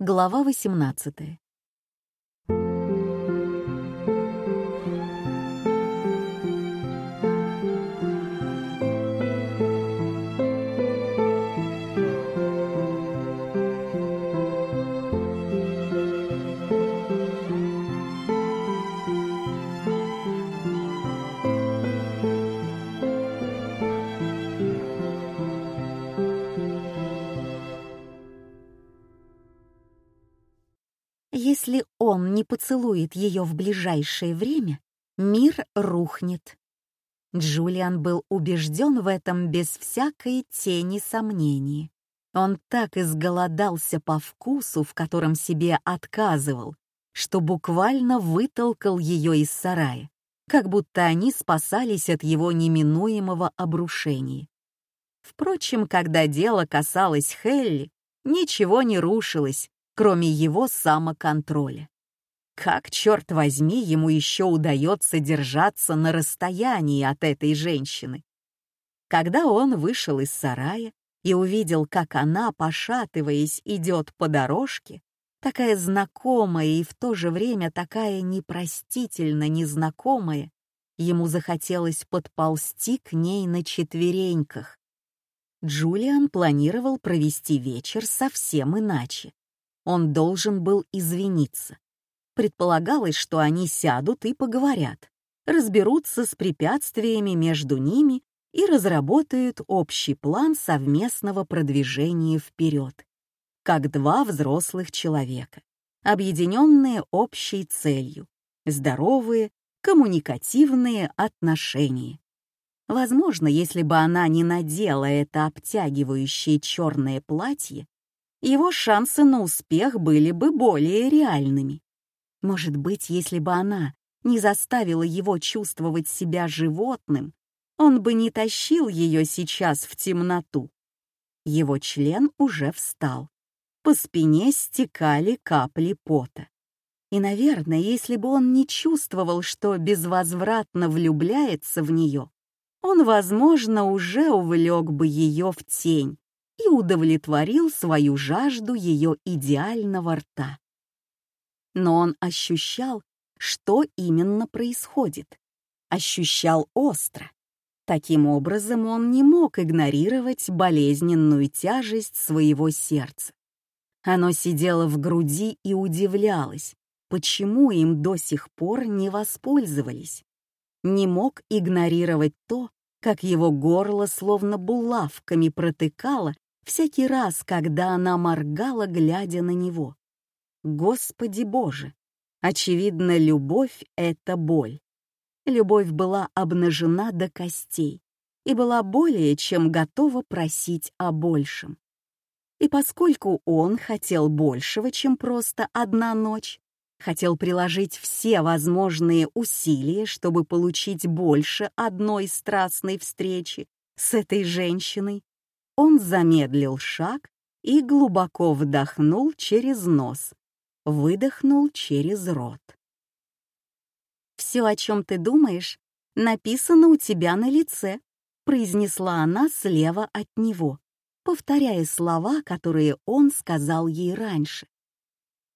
Глава 18. Поцелует ее в ближайшее время, мир рухнет. Джулиан был убежден в этом без всякой тени сомнений. Он так изголодался по вкусу, в котором себе отказывал, что буквально вытолкал ее из сарая, как будто они спасались от его неминуемого обрушения. Впрочем, когда дело касалось Хелли, ничего не рушилось, кроме его самоконтроля. Как, черт возьми, ему еще удается держаться на расстоянии от этой женщины? Когда он вышел из сарая и увидел, как она, пошатываясь, идет по дорожке, такая знакомая и в то же время такая непростительно незнакомая, ему захотелось подползти к ней на четвереньках. Джулиан планировал провести вечер совсем иначе он должен был извиниться. Предполагалось, что они сядут и поговорят, разберутся с препятствиями между ними и разработают общий план совместного продвижения вперед, как два взрослых человека, объединенные общей целью — здоровые, коммуникативные отношения. Возможно, если бы она не надела это обтягивающее черное платье, его шансы на успех были бы более реальными. Может быть, если бы она не заставила его чувствовать себя животным, он бы не тащил ее сейчас в темноту. Его член уже встал. По спине стекали капли пота. И, наверное, если бы он не чувствовал, что безвозвратно влюбляется в нее, он, возможно, уже увлек бы ее в тень и удовлетворил свою жажду ее идеального рта. Но он ощущал, что именно происходит. Ощущал остро. Таким образом, он не мог игнорировать болезненную тяжесть своего сердца. Оно сидело в груди и удивлялось, почему им до сих пор не воспользовались. Не мог игнорировать то, как его горло словно булавками протыкало всякий раз, когда она моргала, глядя на него. Господи Боже! Очевидно, любовь — это боль. Любовь была обнажена до костей и была более чем готова просить о большем. И поскольку он хотел большего, чем просто одна ночь, хотел приложить все возможные усилия, чтобы получить больше одной страстной встречи с этой женщиной, он замедлил шаг и глубоко вдохнул через нос, выдохнул через рот. «Все, о чем ты думаешь, написано у тебя на лице», произнесла она слева от него, повторяя слова, которые он сказал ей раньше.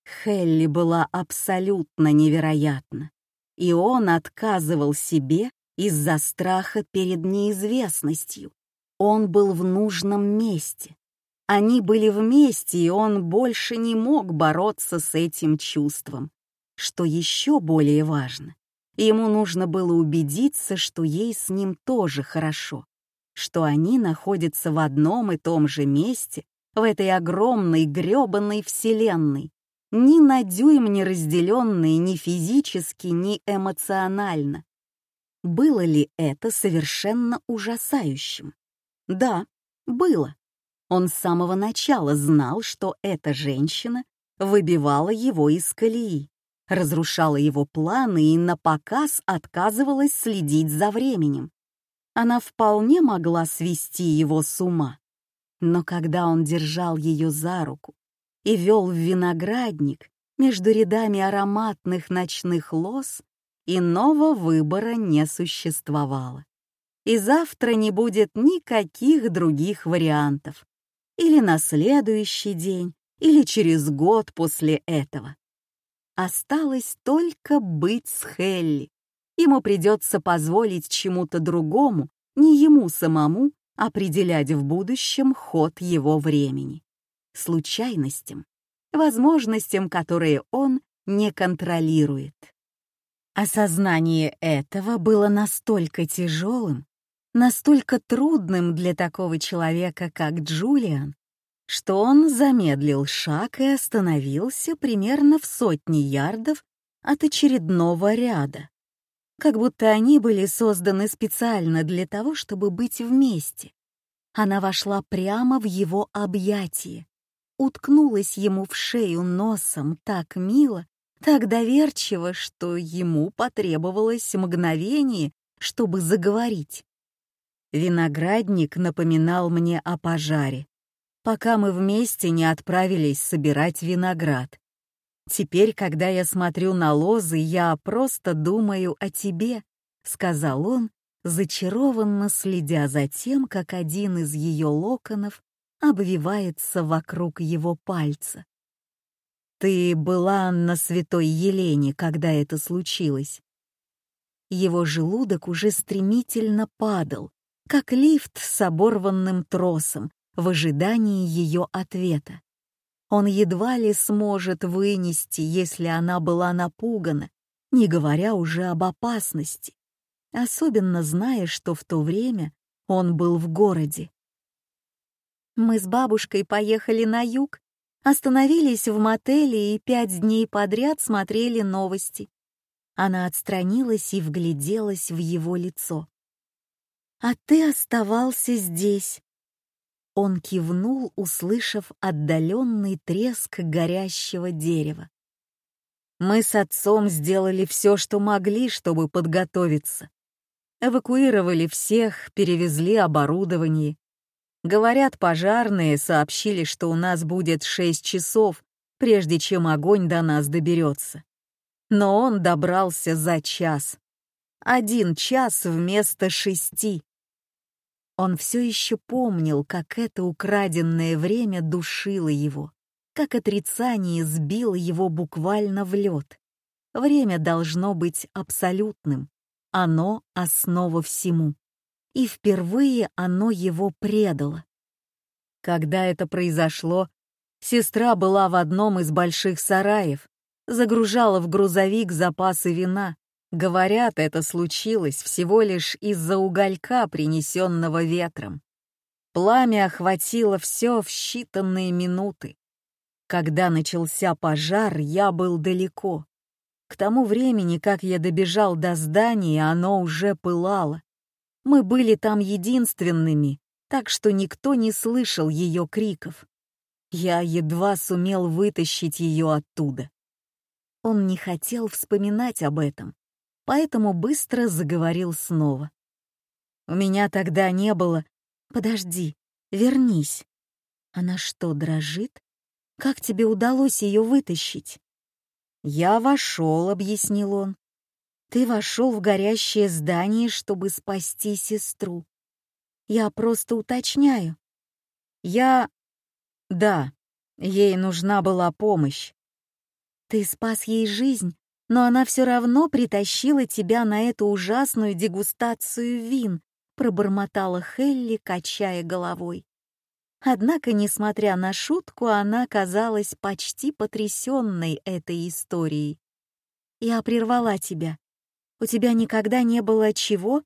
Хелли была абсолютно невероятна, и он отказывал себе из-за страха перед неизвестностью. Он был в нужном месте. Они были вместе, и он больше не мог бороться с этим чувством. Что еще более важно, ему нужно было убедиться, что ей с ним тоже хорошо, что они находятся в одном и том же месте в этой огромной грёбаной вселенной, ни на дюйм не разделенные ни физически, ни эмоционально. Было ли это совершенно ужасающим? Да, было. Он с самого начала знал, что эта женщина выбивала его из колеи, разрушала его планы и на показ отказывалась следить за временем. Она вполне могла свести его с ума. Но когда он держал ее за руку и вел в виноградник между рядами ароматных ночных лоз, иного выбора не существовало и завтра не будет никаких других вариантов. Или на следующий день, или через год после этого. Осталось только быть с Хелли. Ему придется позволить чему-то другому, не ему самому, определять в будущем ход его времени. Случайностям, возможностям, которые он не контролирует. Осознание этого было настолько тяжелым, настолько трудным для такого человека, как Джулиан, что он замедлил шаг и остановился примерно в сотне ярдов от очередного ряда, как будто они были созданы специально для того, чтобы быть вместе. Она вошла прямо в его объятие, уткнулась ему в шею носом так мило, так доверчиво, что ему потребовалось мгновение, чтобы заговорить. Виноградник напоминал мне о пожаре, пока мы вместе не отправились собирать виноград. «Теперь, когда я смотрю на лозы, я просто думаю о тебе», — сказал он, зачарованно следя за тем, как один из ее локонов обвивается вокруг его пальца. «Ты была на Святой Елене, когда это случилось?» Его желудок уже стремительно падал, как лифт с оборванным тросом в ожидании ее ответа. Он едва ли сможет вынести, если она была напугана, не говоря уже об опасности, особенно зная, что в то время он был в городе. Мы с бабушкой поехали на юг, остановились в мотеле и пять дней подряд смотрели новости. Она отстранилась и вгляделась в его лицо. «А ты оставался здесь». Он кивнул, услышав отдаленный треск горящего дерева. Мы с отцом сделали все, что могли, чтобы подготовиться. Эвакуировали всех, перевезли оборудование. Говорят, пожарные сообщили, что у нас будет шесть часов, прежде чем огонь до нас доберется. Но он добрался за час. Один час вместо шести. Он все еще помнил, как это украденное время душило его, как отрицание сбило его буквально в лед. Время должно быть абсолютным. Оно — основа всему. И впервые оно его предало. Когда это произошло, сестра была в одном из больших сараев, загружала в грузовик запасы вина, Говорят, это случилось всего лишь из-за уголька, принесенного ветром. Пламя охватило все в считанные минуты. Когда начался пожар, я был далеко. К тому времени, как я добежал до здания, оно уже пылало. Мы были там единственными, так что никто не слышал ее криков. Я едва сумел вытащить ее оттуда. Он не хотел вспоминать об этом, поэтому быстро заговорил снова. «У меня тогда не было...» «Подожди, вернись». «Она что, дрожит? Как тебе удалось ее вытащить?» «Я вошел», — объяснил он. «Ты вошел в горящее здание, чтобы спасти сестру. Я просто уточняю». «Я...» «Да, ей нужна была помощь». «Ты спас ей жизнь, но она все равно притащила тебя на эту ужасную дегустацию вин», пробормотала Хелли, качая головой. Однако, несмотря на шутку, она казалась почти потрясенной этой историей. «Я прервала тебя. У тебя никогда не было чего?»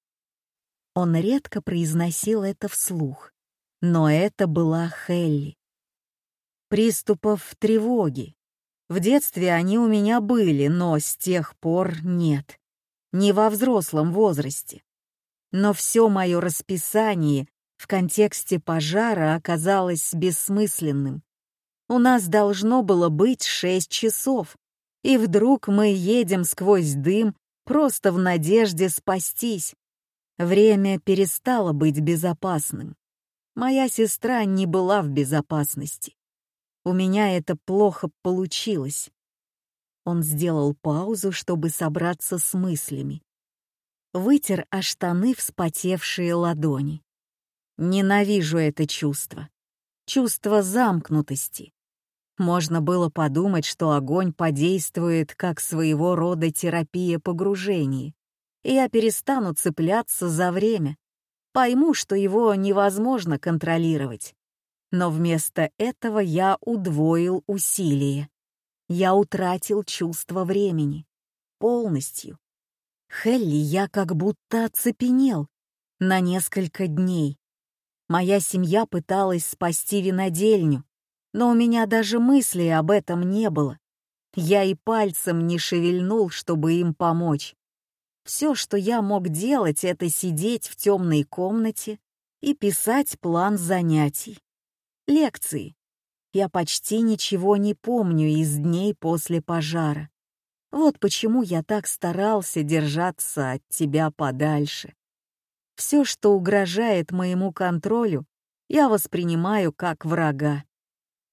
Он редко произносил это вслух, но это была Хелли. Приступов тревоги, в детстве они у меня были, но с тех пор нет. Не во взрослом возрасте. Но все мое расписание в контексте пожара оказалось бессмысленным. У нас должно было быть шесть часов, и вдруг мы едем сквозь дым просто в надежде спастись. Время перестало быть безопасным. Моя сестра не была в безопасности. У меня это плохо получилось. Он сделал паузу, чтобы собраться с мыслями. Вытер о штаны вспотевшие ладони. Ненавижу это чувство. Чувство замкнутости. Можно было подумать, что огонь подействует как своего рода терапия погружений, и я перестану цепляться за время, пойму, что его невозможно контролировать. Но вместо этого я удвоил усилия. Я утратил чувство времени. Полностью. Хелли, я как будто оцепенел на несколько дней. Моя семья пыталась спасти винодельню, но у меня даже мысли об этом не было. Я и пальцем не шевельнул, чтобы им помочь. Все, что я мог делать, это сидеть в темной комнате и писать план занятий. Лекции. Я почти ничего не помню из дней после пожара. Вот почему я так старался держаться от тебя подальше. Все, что угрожает моему контролю, я воспринимаю как врага.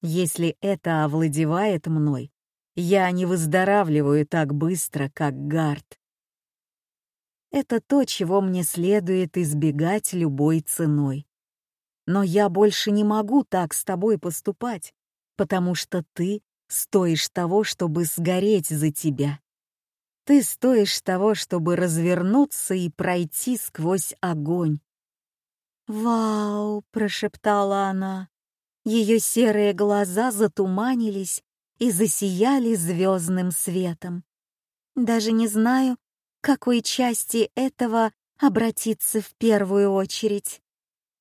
Если это овладевает мной, я не выздоравливаю так быстро, как Гард. Это то, чего мне следует избегать любой ценой. Но я больше не могу так с тобой поступать, потому что ты стоишь того, чтобы сгореть за тебя. Ты стоишь того, чтобы развернуться и пройти сквозь огонь. «Вау!» — прошептала она. Ее серые глаза затуманились и засияли звездным светом. Даже не знаю, к какой части этого обратиться в первую очередь.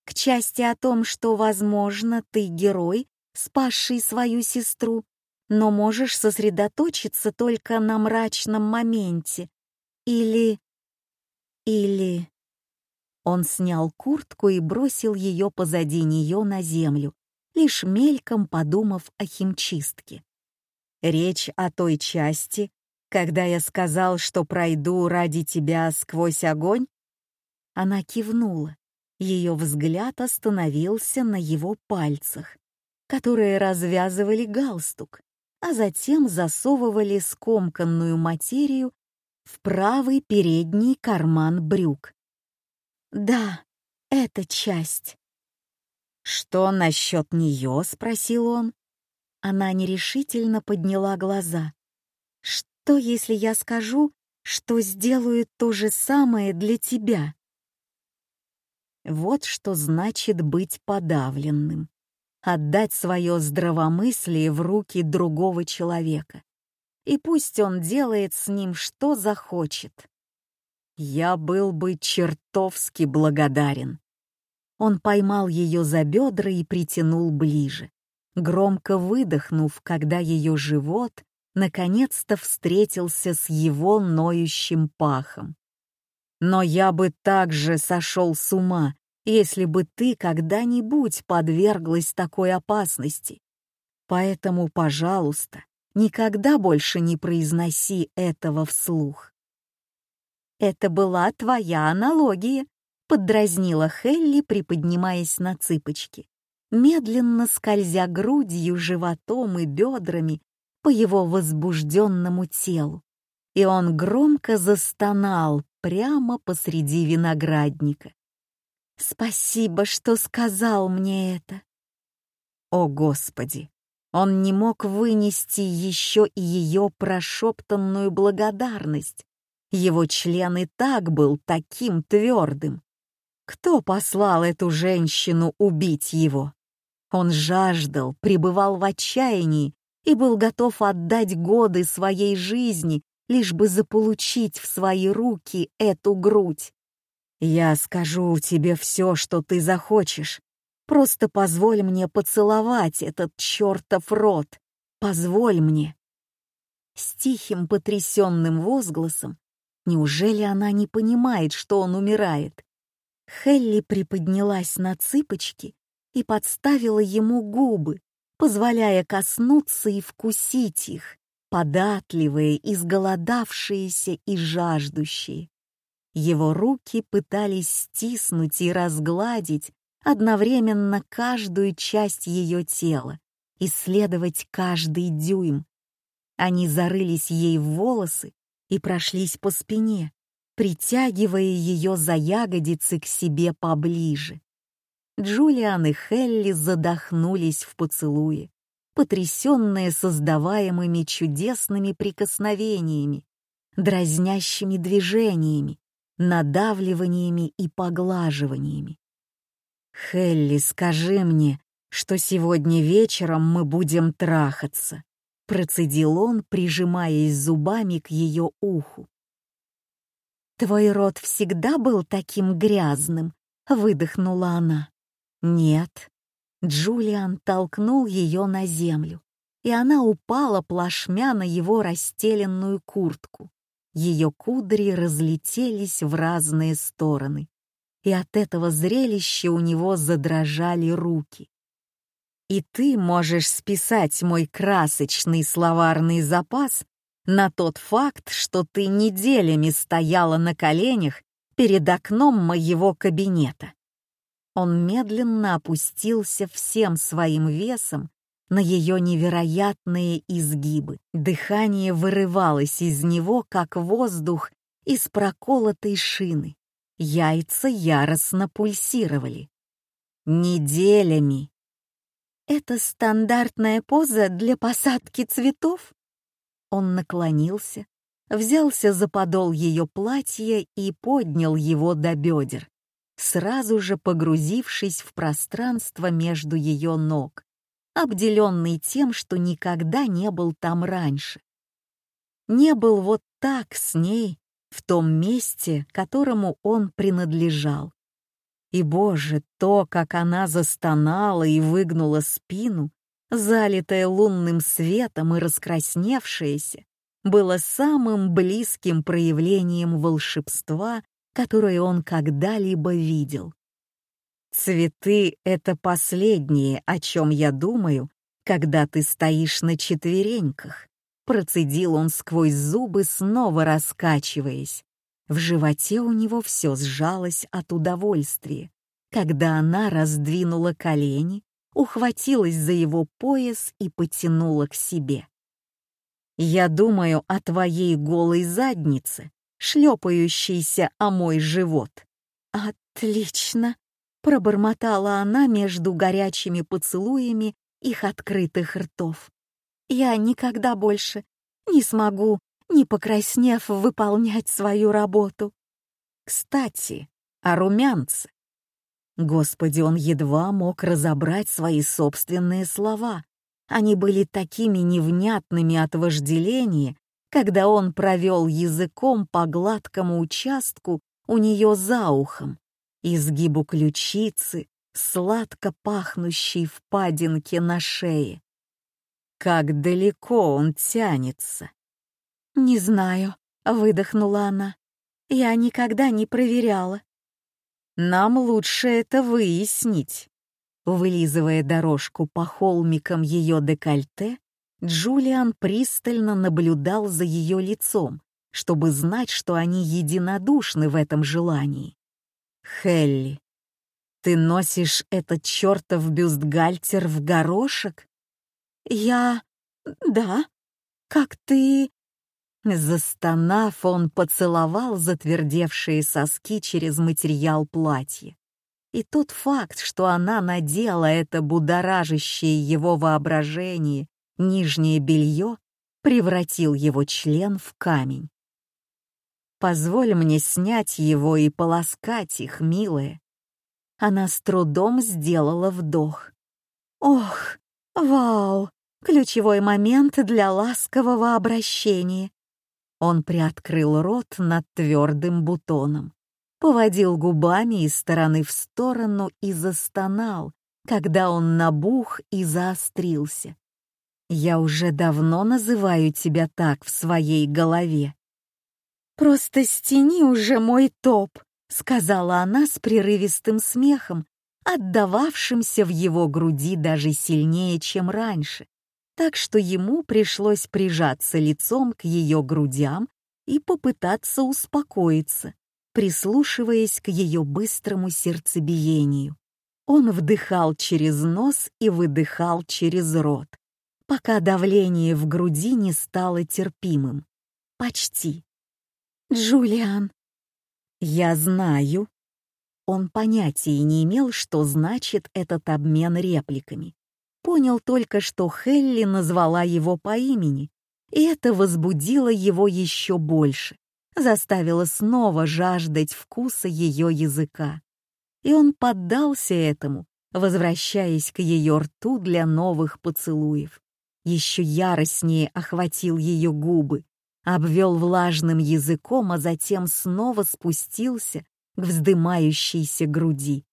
К части о том, что, возможно, ты герой, спасший свою сестру, но можешь сосредоточиться только на мрачном моменте. Или... Или... Он снял куртку и бросил ее позади нее на землю, лишь мельком подумав о химчистке. Речь о той части, когда я сказал, что пройду ради тебя сквозь огонь? Она кивнула. Ее взгляд остановился на его пальцах, которые развязывали галстук, а затем засовывали скомканную материю в правый передний карман брюк. «Да, эта часть», «Что насчет нее?» — спросил он. Она нерешительно подняла глаза. «Что, если я скажу, что сделаю то же самое для тебя?» Вот что значит быть подавленным. Отдать свое здравомыслие в руки другого человека. И пусть он делает с ним что захочет. Я был бы чертовски благодарен. Он поймал ее за бедра и притянул ближе, громко выдохнув, когда ее живот наконец-то встретился с его ноющим пахом. «Но я бы также сошел с ума, если бы ты когда-нибудь подверглась такой опасности. Поэтому, пожалуйста, никогда больше не произноси этого вслух». «Это была твоя аналогия», поддразнила Хелли, приподнимаясь на цыпочки, медленно скользя грудью, животом и бедрами по его возбужденному телу. И он громко застонал прямо посреди виноградника. «Спасибо, что сказал мне это!» О, Господи! Он не мог вынести еще и ее прошептанную благодарность. Его член и так был таким твердым. Кто послал эту женщину убить его? Он жаждал, пребывал в отчаянии и был готов отдать годы своей жизни, лишь бы заполучить в свои руки эту грудь. «Я скажу тебе все, что ты захочешь. Просто позволь мне поцеловать этот чертов рот. Позволь мне». С тихим потрясенным возгласом, неужели она не понимает, что он умирает? Хелли приподнялась на цыпочки и подставила ему губы, позволяя коснуться и вкусить их, податливые, изголодавшиеся и жаждущие. Его руки пытались стиснуть и разгладить одновременно каждую часть ее тела, исследовать каждый дюйм. Они зарылись ей в волосы и прошлись по спине, притягивая ее за ягодицы к себе поближе. Джулиан и Хелли задохнулись в поцелуе. Потрясенные создаваемыми чудесными прикосновениями, дразнящими движениями, надавливаниями и поглаживаниями. «Хелли, скажи мне, что сегодня вечером мы будем трахаться», процедил он, прижимаясь зубами к ее уху. «Твой рот всегда был таким грязным», — выдохнула она. «Нет». Джулиан толкнул ее на землю, и она упала плашмя на его расстеленную куртку. Ее кудри разлетелись в разные стороны, и от этого зрелища у него задрожали руки. И ты можешь списать мой красочный словарный запас на тот факт, что ты неделями стояла на коленях перед окном моего кабинета. Он медленно опустился всем своим весом на ее невероятные изгибы. Дыхание вырывалось из него, как воздух из проколотой шины. Яйца яростно пульсировали. Неделями. Это стандартная поза для посадки цветов? Он наклонился, взялся за подол ее платья и поднял его до бедер, сразу же погрузившись в пространство между ее ног, обделенный тем, что никогда не был там раньше. Не был вот так с ней, в том месте, которому он принадлежал. И, Боже, то, как она застонала и выгнула спину, залитая лунным светом и раскрасневшаяся, было самым близким проявлением волшебства, которое он когда-либо видел. Цветы — это последнее, о чем я думаю, когда ты стоишь на четвереньках. Процедил он сквозь зубы, снова раскачиваясь. В животе у него все сжалось от удовольствия, когда она раздвинула колени, ухватилась за его пояс и потянула к себе. «Я думаю о твоей голой заднице, шлепающейся о мой живот». «Отлично!» — пробормотала она между горячими поцелуями их открытых ртов. «Я никогда больше не смогу, не покраснев, выполнять свою работу». Кстати, о румянце. Господи, он едва мог разобрать свои собственные слова. Они были такими невнятными от вожделения, когда он провел языком по гладкому участку у нее за ухом, изгибу ключицы, сладко пахнущей впадинке на шее. Как далеко он тянется. «Не знаю», — выдохнула она. «Я никогда не проверяла. Нам лучше это выяснить. Вылизывая дорожку по холмикам ее декольте, Джулиан пристально наблюдал за ее лицом, чтобы знать, что они единодушны в этом желании. «Хелли, ты носишь этот чертов бюстгальтер в горошек?» «Я... да. Как ты...» Застонав, он поцеловал затвердевшие соски через материал платья. И тот факт, что она надела это будоражащее его воображение нижнее белье, превратил его член в камень. «Позволь мне снять его и полоскать их, милая». Она с трудом сделала вдох. «Ох, вау! Ключевой момент для ласкового обращения. Он приоткрыл рот над твердым бутоном, поводил губами из стороны в сторону и застонал, когда он набух и заострился. «Я уже давно называю тебя так в своей голове». «Просто стяни уже мой топ», — сказала она с прерывистым смехом, отдававшимся в его груди даже сильнее, чем раньше так что ему пришлось прижаться лицом к ее грудям и попытаться успокоиться, прислушиваясь к ее быстрому сердцебиению. Он вдыхал через нос и выдыхал через рот, пока давление в груди не стало терпимым. Почти. «Джулиан!» «Я знаю». Он понятия не имел, что значит этот обмен репликами понял только, что Хелли назвала его по имени, и это возбудило его еще больше, заставило снова жаждать вкуса ее языка. И он поддался этому, возвращаясь к ее рту для новых поцелуев. Еще яростнее охватил ее губы, обвел влажным языком, а затем снова спустился к вздымающейся груди.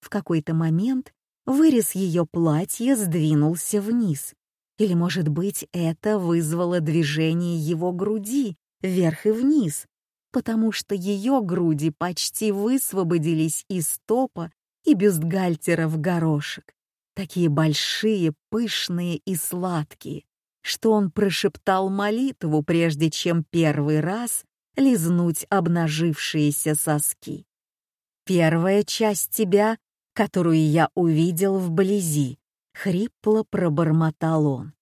В какой-то момент вырез ее платья сдвинулся вниз. Или, может быть, это вызвало движение его груди вверх и вниз, потому что ее груди почти высвободились из топа и бюстгальтера в горошек, такие большие, пышные и сладкие, что он прошептал молитву, прежде чем первый раз лизнуть обнажившиеся соски. «Первая часть тебя, которую я увидел вблизи», — хрипло пробормотал он.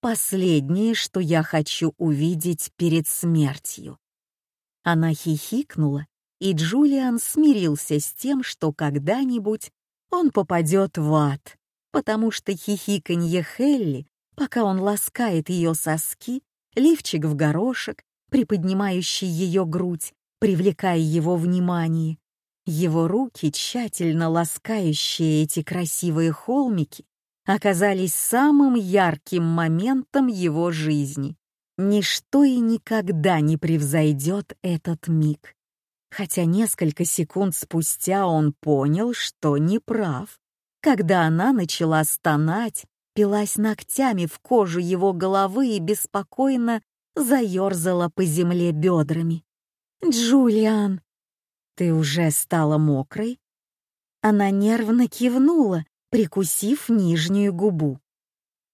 «Последнее, что я хочу увидеть перед смертью». Она хихикнула, и Джулиан смирился с тем, что когда-нибудь он попадет в ад, потому что хихиканье Хелли, пока он ласкает ее соски, лифчик в горошек, приподнимающий ее грудь, привлекая его внимание, его руки, тщательно ласкающие эти красивые холмики, оказались самым ярким моментом его жизни. Ничто и никогда не превзойдет этот миг. Хотя несколько секунд спустя он понял, что не прав. Когда она начала стонать, пилась ногтями в кожу его головы и беспокойно заерзала по земле бедрами. «Джулиан, ты уже стала мокрой?» Она нервно кивнула, прикусив нижнюю губу.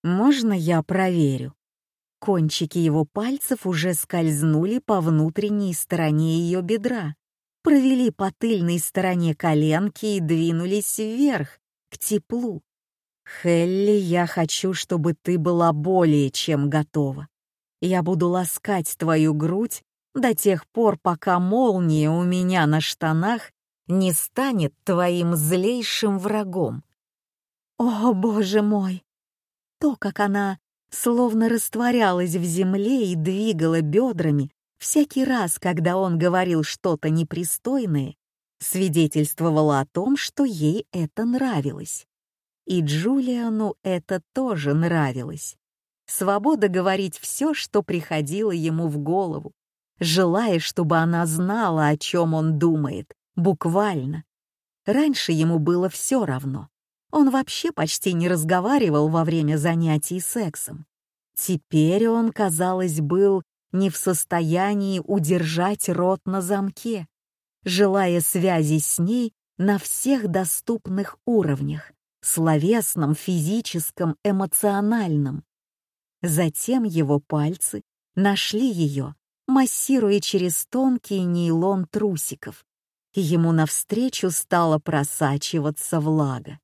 «Можно я проверю?» Кончики его пальцев уже скользнули по внутренней стороне ее бедра, провели по тыльной стороне коленки и двинулись вверх, к теплу. «Хелли, я хочу, чтобы ты была более чем готова. Я буду ласкать твою грудь до тех пор, пока молния у меня на штанах не станет твоим злейшим врагом». «О, боже мой!» То, как она словно растворялась в земле и двигала бедрами всякий раз, когда он говорил что-то непристойное, свидетельствовало о том, что ей это нравилось. И Джулиану это тоже нравилось. Свобода говорить все, что приходило ему в голову, желая, чтобы она знала, о чем он думает, буквально. Раньше ему было все равно. Он вообще почти не разговаривал во время занятий сексом. Теперь он, казалось, был не в состоянии удержать рот на замке, желая связи с ней на всех доступных уровнях — словесном, физическом, эмоциональном. Затем его пальцы нашли ее, массируя через тонкий нейлон трусиков, и ему навстречу стала просачиваться влага.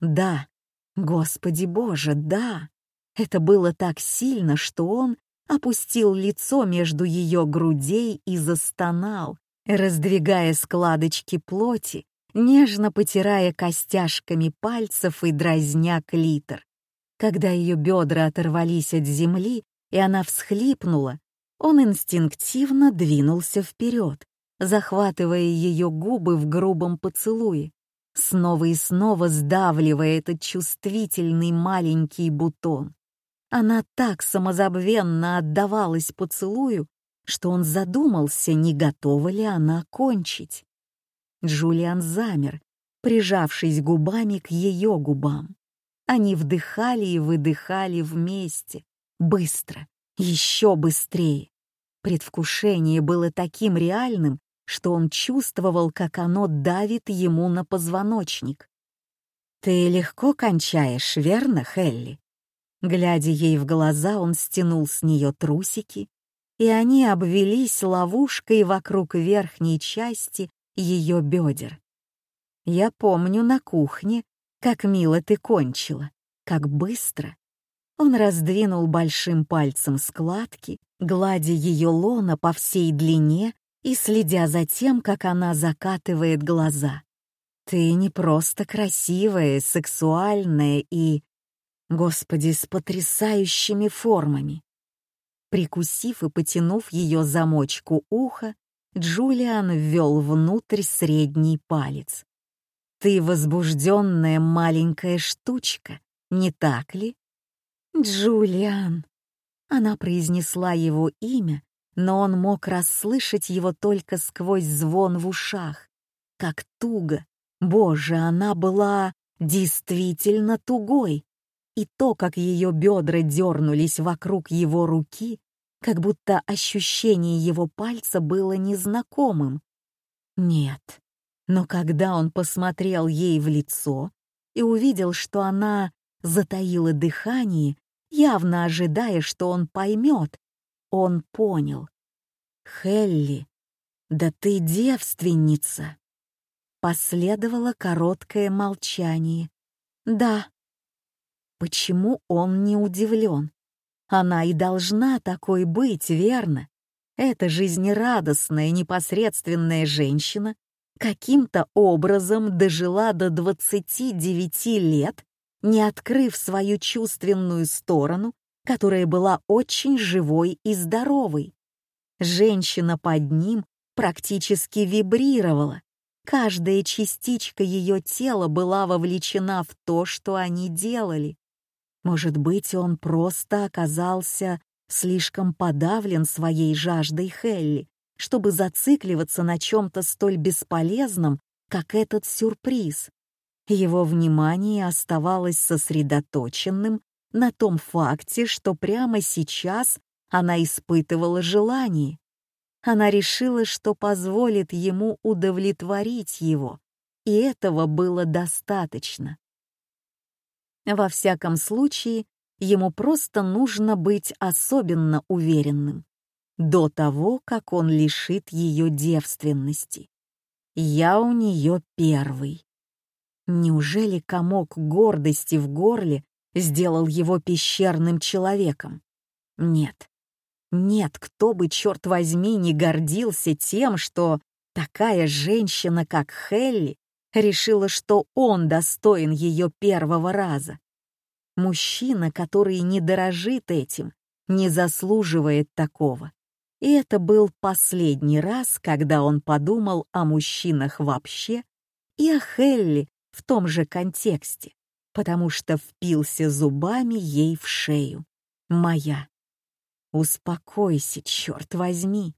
Да, Господи Боже, да! Это было так сильно, что он опустил лицо между ее грудей и застонал, раздвигая складочки плоти, нежно потирая костяшками пальцев и дразня клитор. Когда ее бедра оторвались от земли, и она всхлипнула, он инстинктивно двинулся вперед, захватывая ее губы в грубом поцелуе снова и снова сдавливая этот чувствительный маленький бутон. Она так самозабвенно отдавалась поцелую, что он задумался, не готова ли она кончить. Джулиан замер, прижавшись губами к ее губам. Они вдыхали и выдыхали вместе, быстро, еще быстрее. Предвкушение было таким реальным, что он чувствовал, как оно давит ему на позвоночник. «Ты легко кончаешь, верно, Хелли?» Глядя ей в глаза, он стянул с нее трусики, и они обвелись ловушкой вокруг верхней части ее бедер. «Я помню на кухне, как мило ты кончила, как быстро». Он раздвинул большим пальцем складки, гладя ее лона по всей длине и следя за тем, как она закатывает глаза. «Ты не просто красивая, сексуальная и...» Господи, с потрясающими формами. Прикусив и потянув ее замочку уха, Джулиан ввел внутрь средний палец. «Ты возбужденная маленькая штучка, не так ли?» «Джулиан!» Она произнесла его имя, но он мог расслышать его только сквозь звон в ушах. Как туго! Боже, она была действительно тугой! И то, как ее бедра дернулись вокруг его руки, как будто ощущение его пальца было незнакомым. Нет, но когда он посмотрел ей в лицо и увидел, что она затаила дыхание, явно ожидая, что он поймет, он понял. «Хелли, да ты девственница!» Последовало короткое молчание. «Да». Почему он не удивлен? Она и должна такой быть, верно? Эта жизнерадостная, непосредственная женщина каким-то образом дожила до 29 лет, не открыв свою чувственную сторону, которая была очень живой и здоровой. Женщина под ним практически вибрировала. Каждая частичка ее тела была вовлечена в то, что они делали. Может быть, он просто оказался слишком подавлен своей жаждой Хелли, чтобы зацикливаться на чем-то столь бесполезном, как этот сюрприз. Его внимание оставалось сосредоточенным на том факте, что прямо сейчас она испытывала желание. Она решила, что позволит ему удовлетворить его, и этого было достаточно. Во всяком случае, ему просто нужно быть особенно уверенным до того, как он лишит ее девственности. Я у нее первый. Неужели комок гордости в горле сделал его пещерным человеком? Нет. Нет, кто бы, черт возьми, не гордился тем, что такая женщина, как Хелли, решила, что он достоин ее первого раза. Мужчина, который не дорожит этим, не заслуживает такого. И это был последний раз, когда он подумал о мужчинах вообще и о Хелли в том же контексте, потому что впился зубами ей в шею. «Моя». «Успокойся, черт возьми».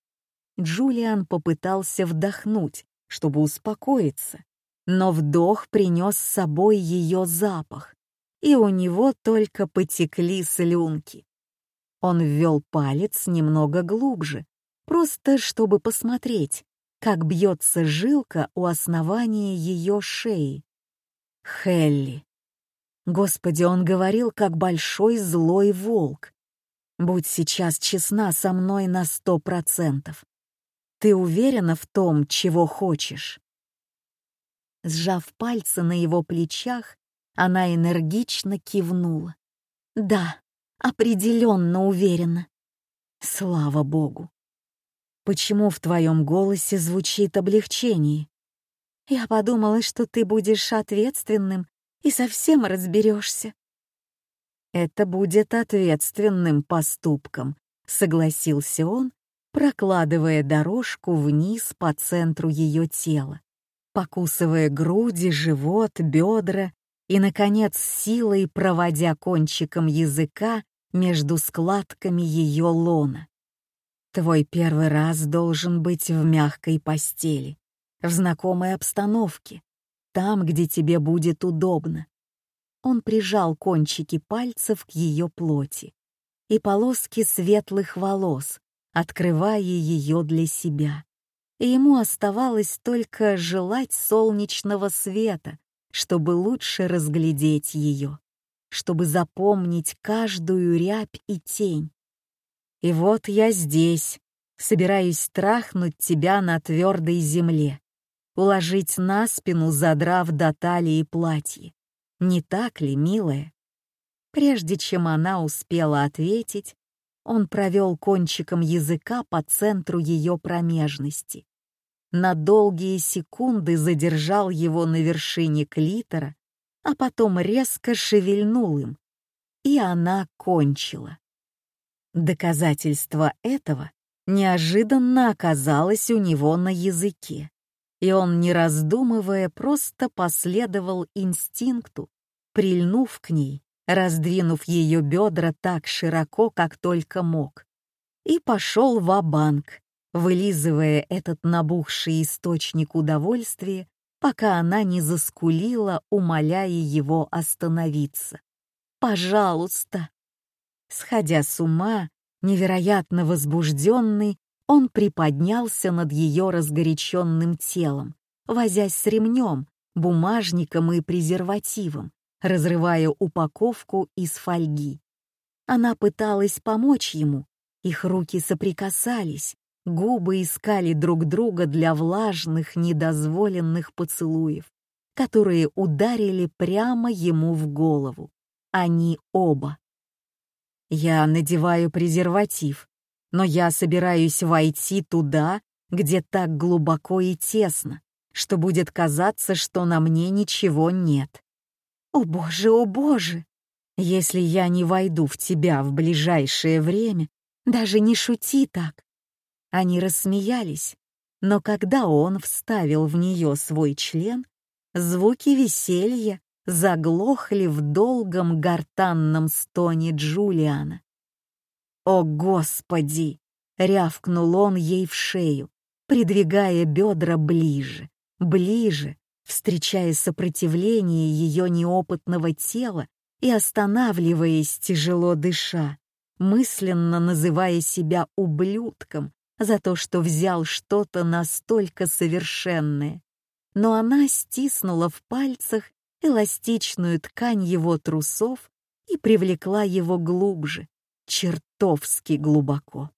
Джулиан попытался вдохнуть, чтобы успокоиться, но вдох принес с собой ее запах, и у него только потекли слюнки. Он ввел палец немного глубже, просто чтобы посмотреть, как бьется жилка у основания ее шеи. Хелли. Господи, он говорил, как большой злой волк. Будь сейчас честна со мной на сто процентов. Ты уверена в том, чего хочешь? Сжав пальцы на его плечах, она энергично кивнула. «Да, определенно уверена». «Слава Богу!» «Почему в твоем голосе звучит облегчение?» «Я подумала, что ты будешь ответственным и совсем разберешься». «Это будет ответственным поступком», — согласился он, прокладывая дорожку вниз по центру ее тела покусывая груди, живот, бедра и, наконец, силой проводя кончиком языка между складками ее лона. Твой первый раз должен быть в мягкой постели, в знакомой обстановке, там, где тебе будет удобно. Он прижал кончики пальцев к ее плоти и полоски светлых волос, открывая ее для себя и ему оставалось только желать солнечного света, чтобы лучше разглядеть ее, чтобы запомнить каждую рябь и тень. И вот я здесь, собираюсь трахнуть тебя на твердой земле, уложить на спину, задрав до талии платье. Не так ли, милая? Прежде чем она успела ответить, он провел кончиком языка по центру ее промежности на долгие секунды задержал его на вершине клитора, а потом резко шевельнул им. и она кончила. Доказательство этого неожиданно оказалось у него на языке, и он, не раздумывая, просто последовал инстинкту, прильнув к ней, раздвинув ее бедра так широко, как только мог, и пошел в банк вылизывая этот набухший источник удовольствия, пока она не заскулила, умоляя его остановиться. «Пожалуйста!» Сходя с ума, невероятно возбужденный, он приподнялся над ее разгоряченным телом, возясь с ремнем, бумажником и презервативом, разрывая упаковку из фольги. Она пыталась помочь ему, их руки соприкасались, губы искали друг друга для влажных, недозволенных поцелуев, которые ударили прямо ему в голову. Они оба. Я надеваю презерватив, но я собираюсь войти туда, где так глубоко и тесно, что будет казаться, что на мне ничего нет. О боже, о боже! Если я не войду в тебя в ближайшее время, даже не шути так. Они рассмеялись, но когда он вставил в нее свой член, звуки веселья заглохли в долгом гортанном стоне Джулиана. «О, Господи!» — рявкнул он ей в шею, придвигая бедра ближе, ближе, встречая сопротивление ее неопытного тела и останавливаясь, тяжело дыша, мысленно называя себя ублюдком за то, что взял что-то настолько совершенное. Но она стиснула в пальцах эластичную ткань его трусов и привлекла его глубже, чертовски глубоко.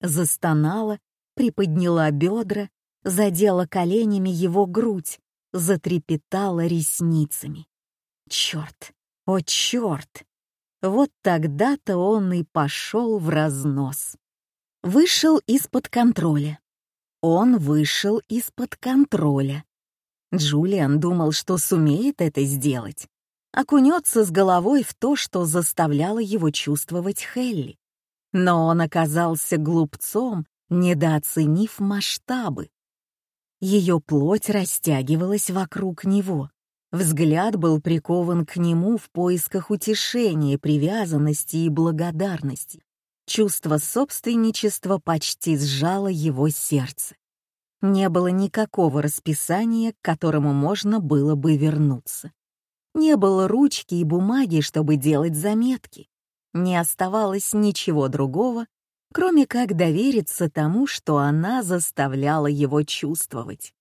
Застонала, приподняла бедра, задела коленями его грудь, затрепетала ресницами. Черт, о черт! Вот тогда-то он и пошел в разнос. Вышел из-под контроля. Он вышел из-под контроля. Джулиан думал, что сумеет это сделать. Окунется с головой в то, что заставляло его чувствовать Хелли. Но он оказался глупцом, недооценив масштабы. Ее плоть растягивалась вокруг него. Взгляд был прикован к нему в поисках утешения, привязанности и благодарности. Чувство собственничества почти сжало его сердце не было никакого расписания, к которому можно было бы вернуться. Не было ручки и бумаги, чтобы делать заметки. Не оставалось ничего другого, кроме как довериться тому, что она заставляла его чувствовать.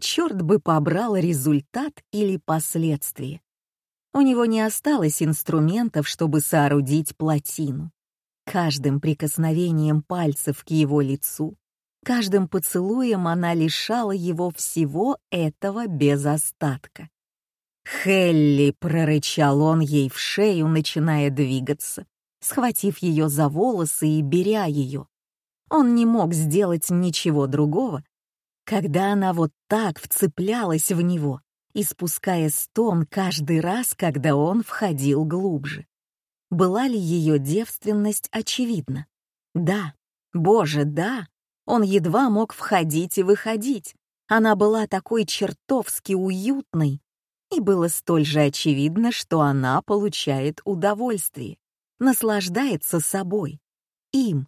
Черт бы побрал результат или последствия. У него не осталось инструментов, чтобы соорудить плотину. Каждым прикосновением пальцев к его лицу Каждым поцелуем она лишала его всего этого без остатка. «Хелли!» — прорычал он ей в шею, начиная двигаться, схватив ее за волосы и беря ее. Он не мог сделать ничего другого, когда она вот так вцеплялась в него, испуская стон каждый раз, когда он входил глубже. Была ли ее девственность очевидна? Да, боже, да, он едва мог входить и выходить. Она была такой чертовски уютной, и было столь же очевидно, что она получает удовольствие, наслаждается собой, им.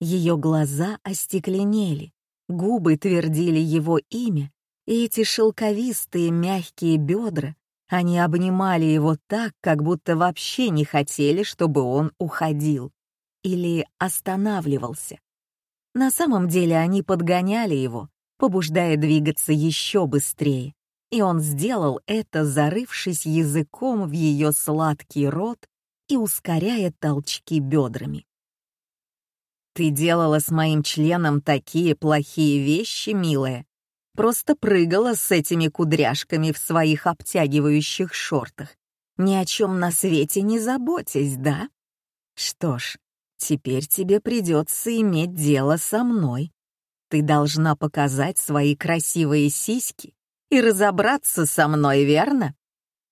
Ее глаза остекленели, губы твердили его имя, и эти шелковистые мягкие бедра, они обнимали его так, как будто вообще не хотели, чтобы он уходил или останавливался. На самом деле они подгоняли его, побуждая двигаться еще быстрее, и он сделал это, зарывшись языком в ее сладкий рот и ускоряя толчки бедрами. «Ты делала с моим членом такие плохие вещи, милая. Просто прыгала с этими кудряшками в своих обтягивающих шортах. Ни о чем на свете не заботясь, да? Что ж, Теперь тебе придется иметь дело со мной. Ты должна показать свои красивые сиськи и разобраться со мной, верно?»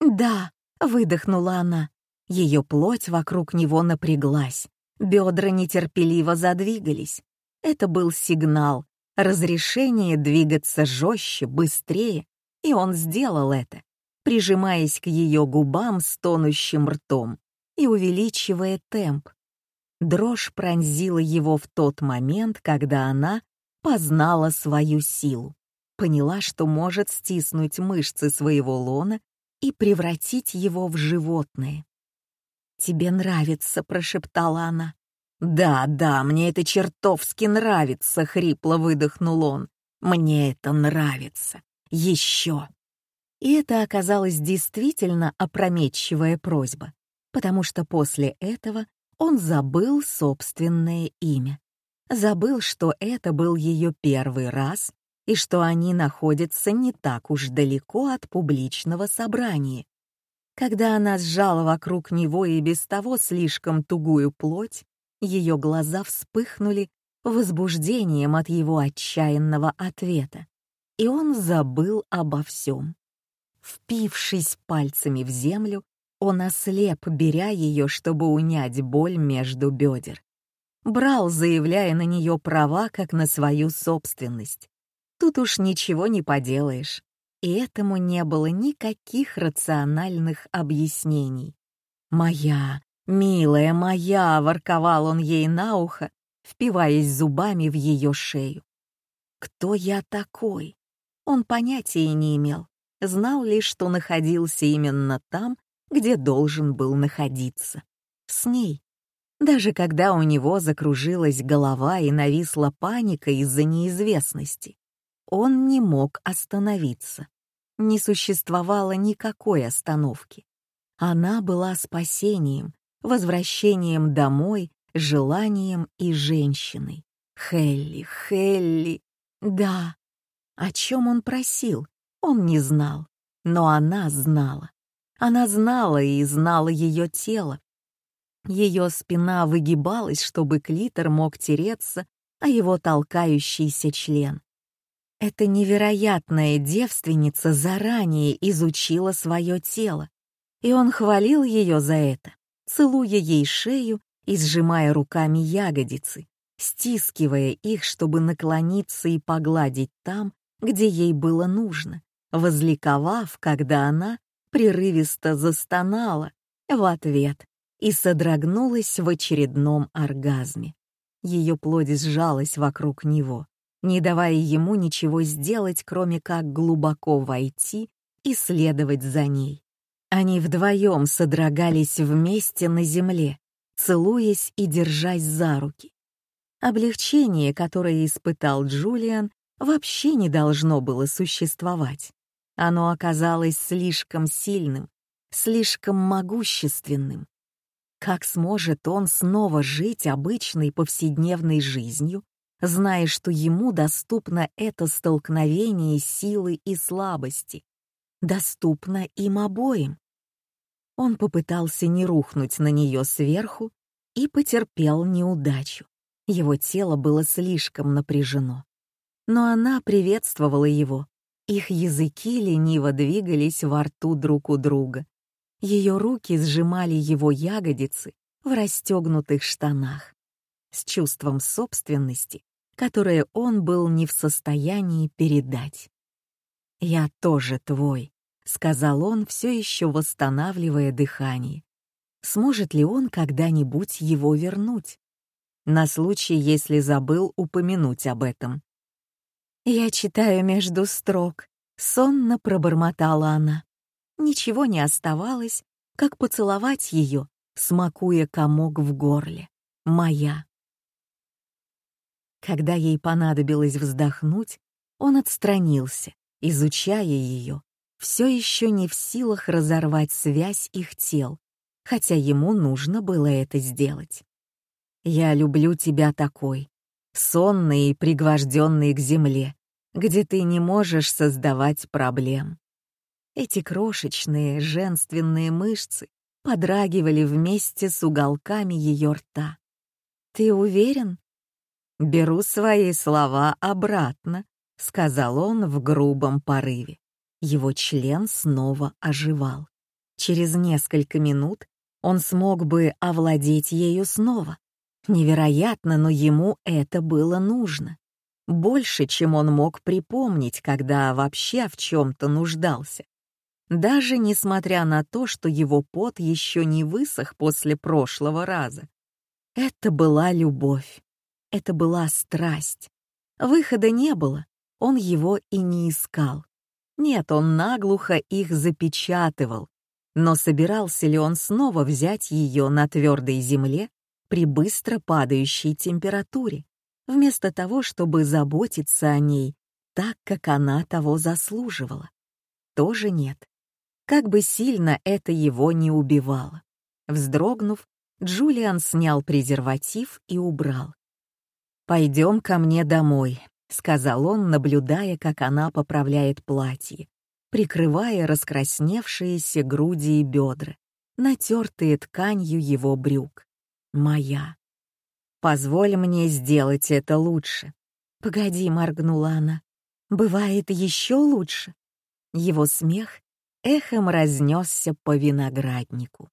«Да», — выдохнула она. Ее плоть вокруг него напряглась, бедра нетерпеливо задвигались. Это был сигнал, разрешение двигаться жестче, быстрее, и он сделал это, прижимаясь к ее губам с тонущим ртом и увеличивая темп. Дрожь пронзила его в тот момент, когда она познала свою силу, поняла, что может стиснуть мышцы своего лона и превратить его в животное. «Тебе нравится», — прошептала она. «Да, да, мне это чертовски нравится», — хрипло выдохнул он. «Мне это нравится. Еще». И это оказалась действительно опрометчивая просьба, потому что после этого он забыл собственное имя. Забыл, что это был ее первый раз и что они находятся не так уж далеко от публичного собрания. Когда она сжала вокруг него и без того слишком тугую плоть, ее глаза вспыхнули возбуждением от его отчаянного ответа, и он забыл обо всем. Впившись пальцами в землю, он ослеп, беря ее, чтобы унять боль между бедер. Брал, заявляя на нее права, как на свою собственность. Тут уж ничего не поделаешь. И этому не было никаких рациональных объяснений. «Моя, «Милая моя!» — ворковал он ей на ухо, впиваясь зубами в ее шею. «Кто я такой?» Он понятия не имел, знал лишь, что находился именно там, где должен был находиться. С ней. Даже когда у него закружилась голова и нависла паника из-за неизвестности, он не мог остановиться. Не существовало никакой остановки. Она была спасением, возвращением домой, желанием и женщиной. Хелли, Хелли, да. О чем он просил, он не знал, но она знала. Она знала и знала ее тело. Ее спина выгибалась, чтобы клитор мог тереться, а его толкающийся член. Эта невероятная девственница заранее изучила свое тело, и он хвалил ее за это целуя ей шею и сжимая руками ягодицы, стискивая их, чтобы наклониться и погладить там, где ей было нужно, возликовав, когда она прерывисто застонала в ответ и содрогнулась в очередном оргазме. Ее плоть сжалась вокруг него, не давая ему ничего сделать, кроме как глубоко войти и следовать за ней. Они вдвоем содрогались вместе на земле, целуясь и держась за руки. Облегчение, которое испытал Джулиан, вообще не должно было существовать. Оно оказалось слишком сильным, слишком могущественным. Как сможет он снова жить обычной повседневной жизнью, зная, что ему доступно это столкновение силы и слабости, доступна им обоим. Он попытался не рухнуть на нее сверху и потерпел неудачу. Его тело было слишком напряжено. Но она приветствовала его. Их языки лениво двигались во рту друг у друга. Ее руки сжимали его ягодицы в расстегнутых штанах. С чувством собственности, которое он был не в состоянии передать. «Я тоже твой», — сказал он, все еще восстанавливая дыхание. Сможет ли он когда-нибудь его вернуть? На случай, если забыл упомянуть об этом. «Я читаю между строк», — сонно пробормотала она. Ничего не оставалось, как поцеловать ее, смакуя комок в горле. «Моя». Когда ей понадобилось вздохнуть, он отстранился, изучая ее, все еще не в силах разорвать связь их тел, хотя ему нужно было это сделать. «Я люблю тебя такой, сонный и пригвожденный к земле, где ты не можешь создавать проблем». Эти крошечные женственные мышцы подрагивали вместе с уголками ее рта. «Ты уверен?» «Беру свои слова обратно», — сказал он в грубом порыве. Его член снова оживал. Через несколько минут Он смог бы овладеть ею снова. Невероятно, но ему это было нужно. Больше, чем он мог припомнить, когда вообще в чем-то нуждался. Даже несмотря на то, что его пот еще не высох после прошлого раза. Это была любовь. Это была страсть. Выхода не было, он его и не искал. Нет, он наглухо их запечатывал. Но собирался ли он снова взять ее на твердой земле при быстро падающей температуре, вместо того, чтобы заботиться о ней так, как она того заслуживала? Тоже нет. Как бы сильно это его не убивало. Вздрогнув, Джулиан снял презерватив и убрал. «Пойдем ко мне домой», — сказал он, наблюдая, как она поправляет платье, прикрывая раскрасневшиеся груди и бедра, натертые тканью его брюк. «Моя. Позволь мне сделать это лучше». «Погоди», — моргнула она. «Бывает еще лучше». Его смех эхом разнесся по винограднику.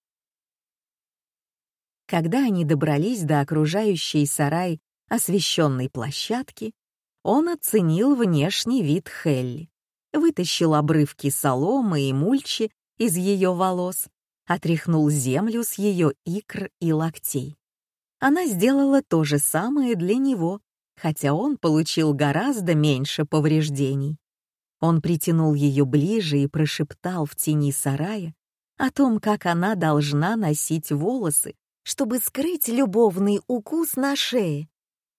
Когда они добрались до окружающей сарай освещенной площадки, он оценил внешний вид Хелли, вытащил обрывки соломы и мульчи из ее волос, отряхнул землю с ее икр и локтей. Она сделала то же самое для него, хотя он получил гораздо меньше повреждений. Он притянул ее ближе и прошептал в тени сарая о том, как она должна носить волосы, чтобы скрыть любовный укус на шее.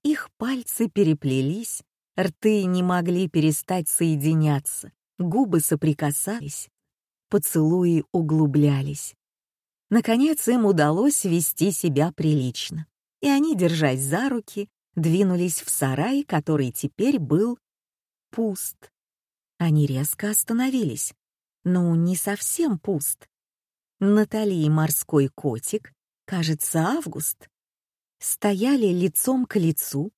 Их пальцы переплелись, Рты не могли перестать соединяться, губы соприкасались, поцелуи углублялись. Наконец им удалось вести себя прилично, и они, держась за руки, двинулись в сарай, который теперь был пуст. Они резко остановились. Ну, не совсем пуст. Натали и морской котик, кажется, Август, стояли лицом к лицу,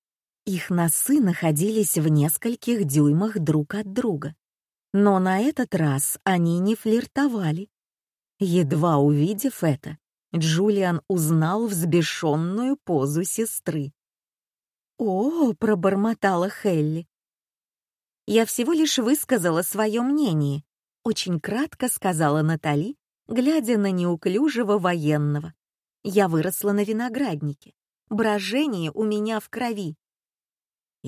их носы находились в нескольких дюймах друг от друга. Но на этот раз они не флиртовали. Едва увидев это, Джулиан узнал взбешенную позу сестры. «О!» — пробормотала Хелли. «Я всего лишь высказала свое мнение», — очень кратко сказала Натали, глядя на неуклюжего военного. «Я выросла на винограднике. Брожение у меня в крови.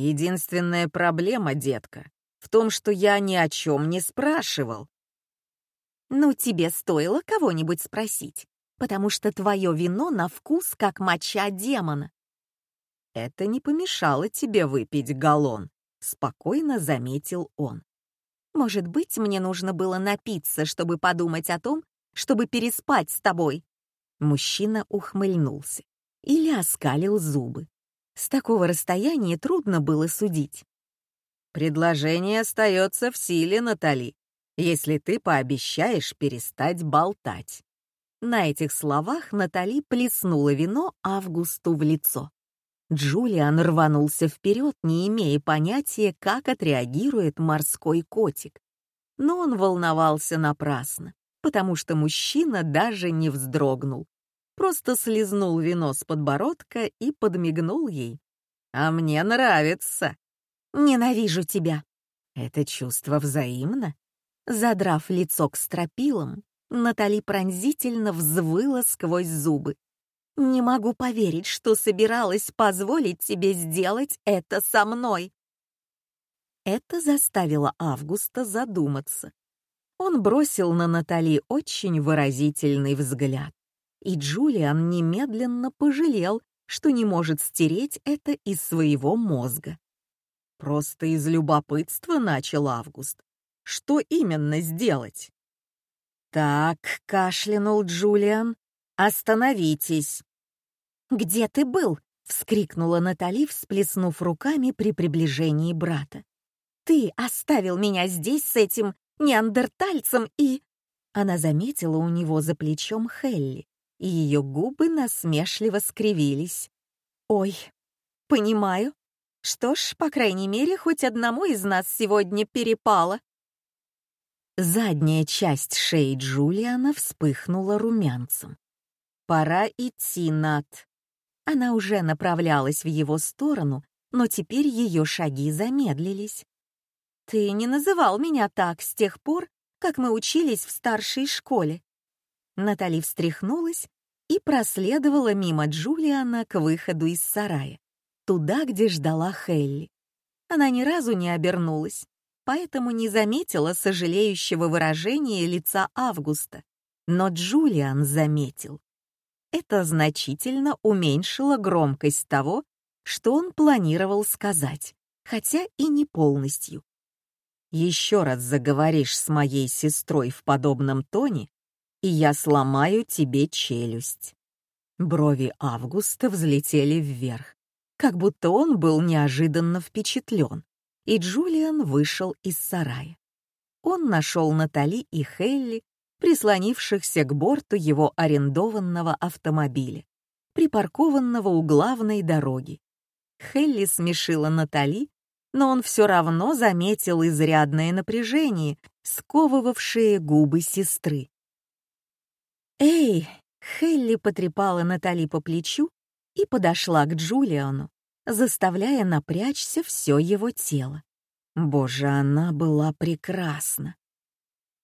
Единственная проблема, детка, в том, что я ни о чем не спрашивал. Ну, тебе стоило кого-нибудь спросить, потому что твое вино на вкус как моча демона. Это не помешало тебе выпить галлон, спокойно заметил он. Может быть, мне нужно было напиться, чтобы подумать о том, чтобы переспать с тобой. Мужчина ухмыльнулся или оскалил зубы. С такого расстояния трудно было судить. «Предложение остается в силе, Натали, если ты пообещаешь перестать болтать». На этих словах Натали плеснула вино Августу в лицо. Джулиан рванулся вперед, не имея понятия, как отреагирует морской котик. Но он волновался напрасно, потому что мужчина даже не вздрогнул просто слезнул вино с подбородка и подмигнул ей. «А мне нравится!» «Ненавижу тебя!» Это чувство взаимно. Задрав лицо к стропилам, Натали пронзительно взвыла сквозь зубы. «Не могу поверить, что собиралась позволить тебе сделать это со мной!» Это заставило Августа задуматься. Он бросил на Натали очень выразительный взгляд и Джулиан немедленно пожалел, что не может стереть это из своего мозга. Просто из любопытства начал Август. Что именно сделать? «Так», — кашлянул Джулиан, — «остановитесь». «Где ты был?» — вскрикнула Натали, всплеснув руками при приближении брата. «Ты оставил меня здесь с этим неандертальцем и...» Она заметила у него за плечом Хелли, и ее губы насмешливо скривились. «Ой, понимаю. Что ж, по крайней мере, хоть одному из нас сегодня перепало». Задняя часть шеи Джулиана вспыхнула румянцем. пора идти, Нат». Она уже направлялась в его сторону, но теперь ее шаги замедлились. «Ты не называл меня так с тех пор, как мы учились в старшей школе». Натали встряхнулась и проследовала мимо Джулиана к выходу из сарая, туда, где ждала Хелли. Она ни разу не обернулась, поэтому не заметила сожалеющего выражения лица Августа. Но Джулиан заметил. Это значительно уменьшило громкость того, что он планировал сказать, хотя и не полностью. «Еще раз заговоришь с моей сестрой в подобном тоне, и я сломаю тебе челюсть». Брови Августа взлетели вверх, как будто он был неожиданно впечатлен, и Джулиан вышел из сарая. Он нашел Натали и Хелли, прислонившихся к борту его арендованного автомобиля, припаркованного у главной дороги. Хелли смешила Натали, но он все равно заметил изрядное напряжение, сковывавшее губы сестры. «Эй!» — Хелли потрепала Натали по плечу и подошла к Джулиану, заставляя напрячься все его тело. Боже, она была прекрасна.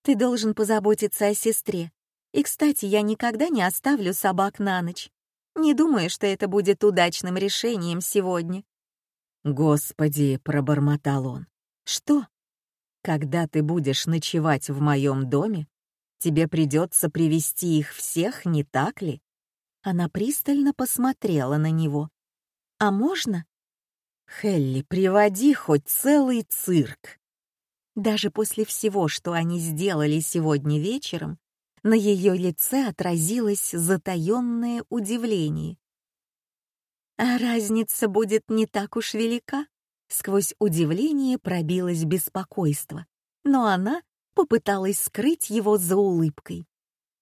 «Ты должен позаботиться о сестре. И, кстати, я никогда не оставлю собак на ночь. Не думаю, что это будет удачным решением сегодня». «Господи!» — пробормотал он. «Что? Когда ты будешь ночевать в моем доме, Тебе придется привести их всех, не так ли?» Она пристально посмотрела на него. «А можно?» «Хелли, приводи хоть целый цирк!» Даже после всего, что они сделали сегодня вечером, на ее лице отразилось затаённое удивление. «А разница будет не так уж велика?» Сквозь удивление пробилось беспокойство, но она попыталась скрыть его за улыбкой.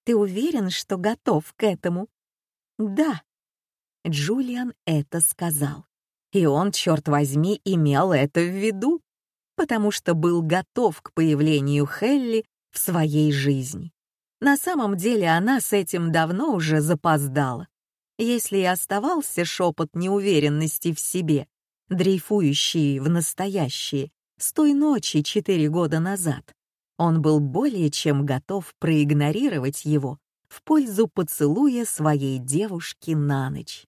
«Ты уверен, что готов к этому?» «Да». Джулиан это сказал. И он, черт возьми, имел это в виду, потому что был готов к появлению Хелли в своей жизни. На самом деле она с этим давно уже запоздала. Если и оставался шепот неуверенности в себе, дрейфующий в настоящее, с той ночи четыре года назад, он был более чем готов проигнорировать его в пользу поцелуя своей девушки на ночь.